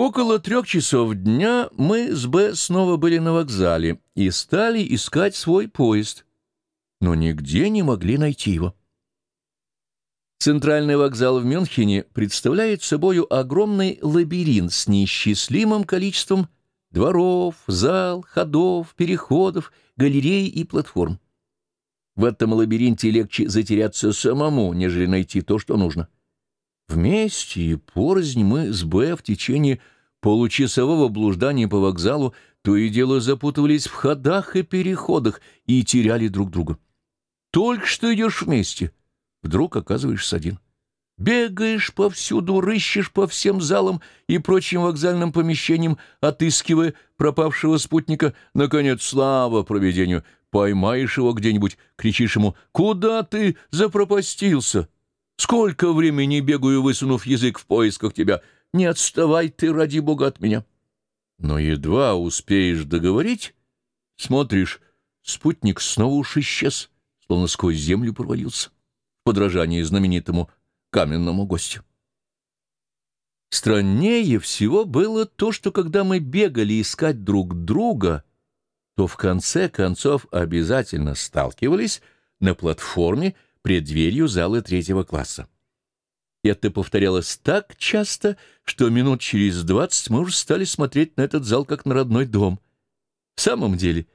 Около трех часов дня мы с Б снова были на вокзале и стали искать свой поезд, но нигде не могли найти его. Центральный вокзал в Мюнхене представляет собою огромный лабиринт с неисчислимым количеством дворов, зал, ходов, переходов, галерей и платформ. В этом лабиринте легче затеряться самому, нежели найти то, что нужно. Вместе и порознь мы с Б в течение получасового блуждания по вокзалу то и дело запутывались в ходах и переходах и теряли друг друга. Только что идешь вместе, вдруг оказываешься один. Бегаешь повсюду, рыщешь по всем залам и прочим вокзальным помещениям, отыскивая пропавшего спутника. Наконец, слава проведению, поймаешь его где-нибудь, кричишь ему «Куда ты запропастился? Сколько времени бегаю, высунув язык в поисках тебя? Не отставай ты, ради бога, от меня!» Но едва успеешь договорить, смотришь, спутник снова уж исчез, словно сквозь землю провалился, в подражании знаменитому каменному гостю. Страннее всего было то, что когда мы бегали искать друг друга, то в конце концов обязательно сталкивались на платформе пред дверью зала третьего класса. Это повторялось так часто, что минут через двадцать мы уже стали смотреть на этот зал как на родной дом. В самом деле,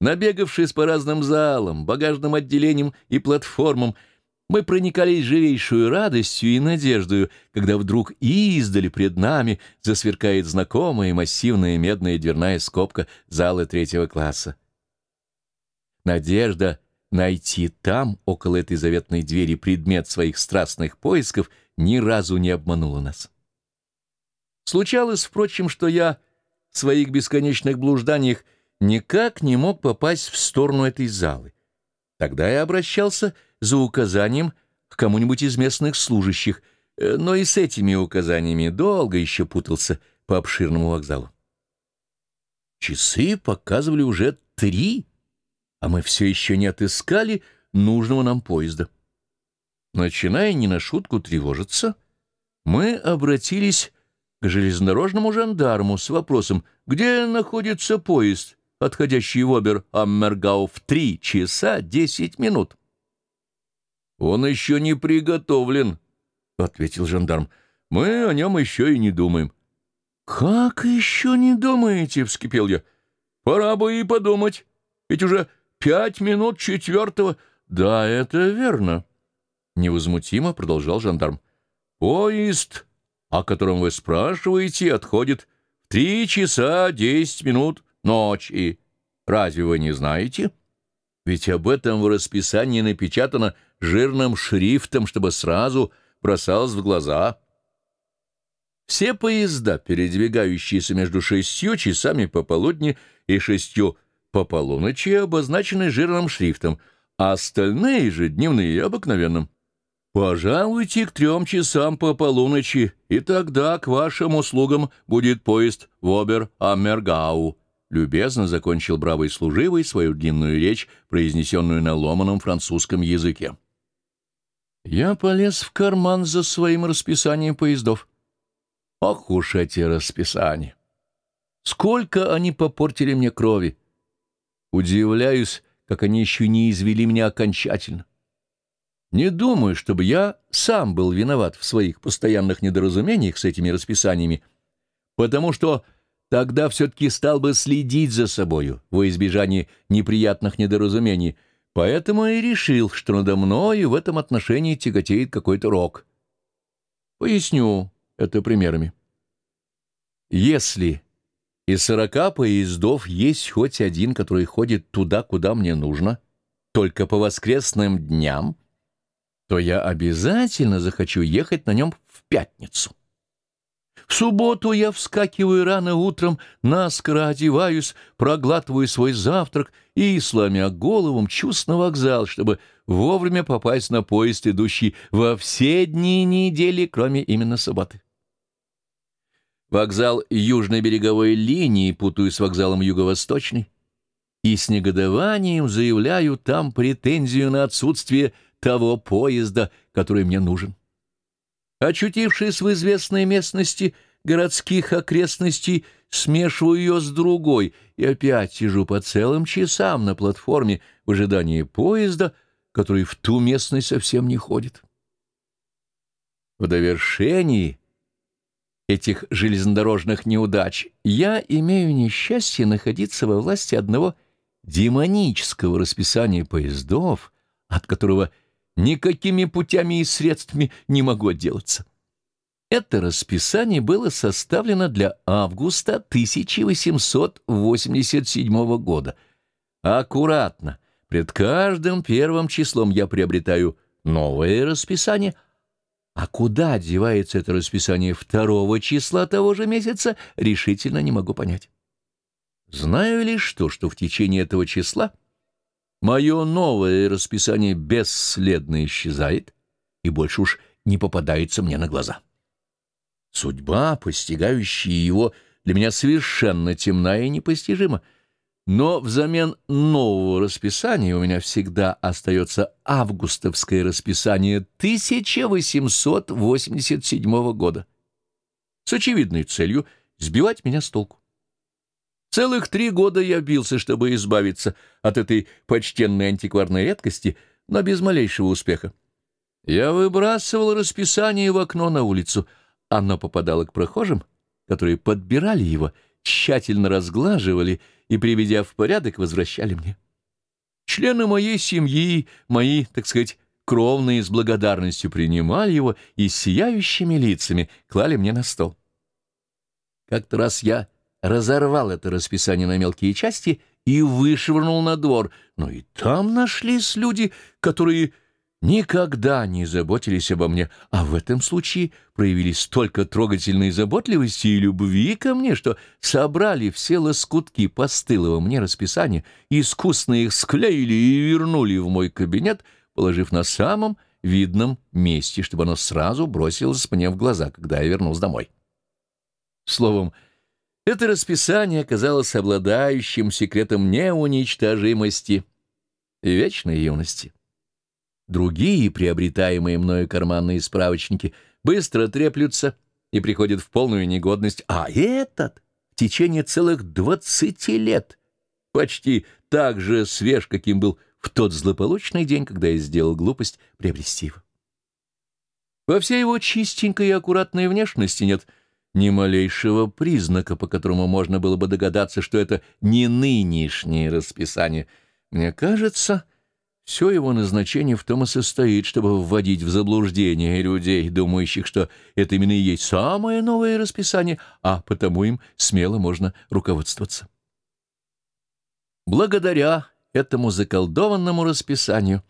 набегавшись по разным залам, багажным отделениям и платформам, мы проникались живейшую радостью и надеждою, когда вдруг издали пред нами засверкает знакомая массивная медная дверная скобка зала третьего класса. Надежда найти там, около этой заветной двери, предмет своих страстных поисков ни разу не обманула нас. Случалось, впрочем, что я в своих бесконечных блужданиях никак не мог попасть в сторону этой залы. Тогда я обращался за указанием к кому-нибудь из местных служащих, э, но и с этими указаниями долго еще путался по обширному вокзалу. Часы показывали уже три, а мы все еще не отыскали нужного нам поезда. Начиная не на шутку тревожиться, мы обратились к железнодорожному жандарму с вопросом, где находится поезд, отходящий в Обер-Аммергау в три часа десять минут. «Он еще не приготовлен», — ответил жандарм. «Мы о нем еще и не думаем». «Как еще не думаете?» — вскипел я. «Пора бы и подумать. Ведь уже пять минут четвертого...» «Да, это верно», — невозмутимо продолжал жандарм. «Поезд, о котором вы спрашиваете, отходит в три часа десять минут ночи. Разве вы не знаете?» Ведь об этом в расписании напечатано жирным шрифтом, чтобы сразу бросалось в глаза. Все поезда, передвигающиеся между шестью часами пополудни и шестью по полуночи, обозначены жирным шрифтом, а остальные же дневные обыкновенным. Пожалуйте к трем часам по полуночи, и тогда к вашим услугам будет поезд в Обер-Аммергау. Любезно закончил бравый служивый свою длинную речь, произнесенную на ломаном французском языке. Я полез в карман за своим расписанием поездов. Ох уж эти расписания! Сколько они попортили мне крови! Удивляюсь, как они еще не извели меня окончательно. Не думаю, чтобы я сам был виноват в своих постоянных недоразумениях с этими расписаниями, потому что тогда все-таки стал бы следить за собою во избежание неприятных недоразумений, поэтому и решил, что надо мною в этом отношении тяготеет какой-то рок. Поясню это примерами. Если из сорока поездов есть хоть один, который ходит туда, куда мне нужно, только по воскресным дням, то я обязательно захочу ехать на нем в пятницу. В субботу я вскакиваю рано утром, наскоро одеваюсь, проглатываю свой завтрак и, сломя голову, мчусь на вокзал, чтобы вовремя попасть на поезд, идущий во все дни недели, кроме именно субботы. Вокзал южной береговой линии путаю с вокзалом юго-восточной и с негодованием заявляю там претензию на отсутствие того поезда, который мне нужен. Очутившись в известной местности, городских окрестностей смешиваю ее с другой и опять сижу по целым часам на платформе в ожидании поезда, который в ту местность совсем не ходит. В довершении этих железнодорожных неудач я имею несчастье находиться во власти одного демонического расписания поездов, от которого никакими путями и средствами не могу отделаться. Это расписание было составлено для августа 1887 года. Аккуратно, пред каждым первым числом я приобретаю новое расписание, а куда девается это расписание второго числа того же месяца, решительно не могу понять. Знаю лишь то, что в течение этого числа мое новое расписание бесследно исчезает и больше уж не попадается мне на глаза. Судьба, постигающая его, для меня совершенно темна и непостижима. Но взамен нового расписания у меня всегда остается августовское расписание 1887 года с очевидной целью сбивать меня с толку. Целых три года я бился, чтобы избавиться от этой почтенной антикварной редкости, но без малейшего успеха. Я выбрасывал расписание в окно на улицу — оно попадало к прохожим, которые подбирали его, тщательно разглаживали и, приведя в порядок, возвращали мне. Члены моей семьи, мои, так сказать, кровные с благодарностью принимали его и сияющими лицами клали мне на стол. Как-то раз я разорвал это расписание на мелкие части и вышвырнул на двор, но и там нашлись люди, которые никогда не заботились обо мне, а в этом случае проявили столько трогательной заботливости и любви ко мне, что собрали все лоскутки постылого мне расписания, искусно их склеили и вернули в мой кабинет, положив на самом видном месте, чтобы оно сразу бросилось мне в глаза, когда я вернулся домой. Словом, это расписание оказалось обладающим секретом неуничтожимости и вечной юности. Другие, приобретаемые мною карманные справочники, быстро треплются и приходят в полную негодность, а этот в течение целых двадцати лет почти так же свеж, каким был в тот злополучный день, когда я сделал глупость приобрести его. Во всей его чистенькой и аккуратной внешности нет ни малейшего признака, по которому можно было бы догадаться, что это не нынешнее расписание. Мне кажется, все его назначение в том и состоит, чтобы вводить в заблуждение людей, думающих, что это именно и есть самое новое расписание, а потому им смело можно руководствоваться. Благодаря этому заколдованному расписанию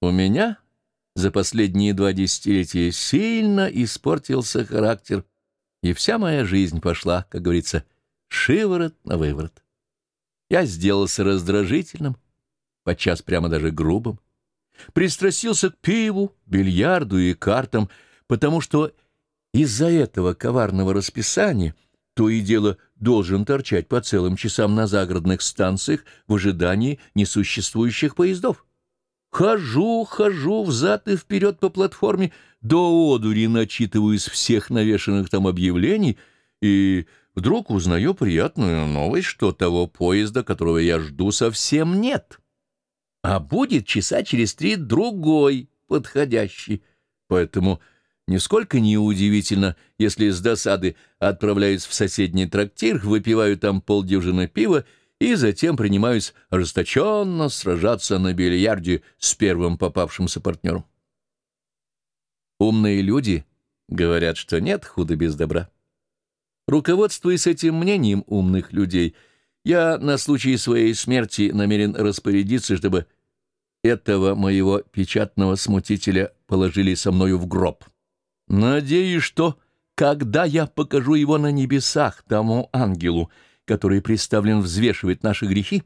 у меня за последние два десятилетия сильно испортился характер, и вся моя жизнь пошла, как говорится, шиворот на выворот. Я сделался раздражительным, подчас прямо даже грубым, пристрастился к пиву, бильярду и картам, потому что из-за этого коварного расписания то и дело должен торчать по целым часам на загородных станциях в ожидании несуществующих поездов. Хожу, хожу взад и вперед по платформе, до одури начитываю из всех навешанных там объявлений, и вдруг узнаю приятную новость, что того поезда, которого я жду, совсем нет а будет часа через три другой подходящий. Поэтому нисколько не удивительно, если с досады отправляюсь в соседний трактир, выпиваю там полдюжины пива и затем принимаюсь ожесточенно сражаться на бильярде с первым попавшимся партнером. Умные люди говорят, что нет худа без добра. Руководствуясь этим мнением умных людей, я на случай своей смерти намерен распорядиться, чтобы этого моего печатного смутителя положили со мною в гроб. Надеюсь, что, когда я покажу его на небесах тому ангелу, который представлен взвешивать наши грехи,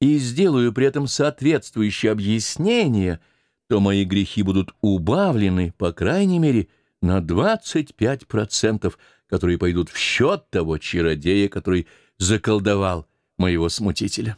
и сделаю при этом соответствующее объяснение, то мои грехи будут убавлены, по крайней мере, на 25%, которые пойдут в счет того чародея, который заколдовал моего смутителя.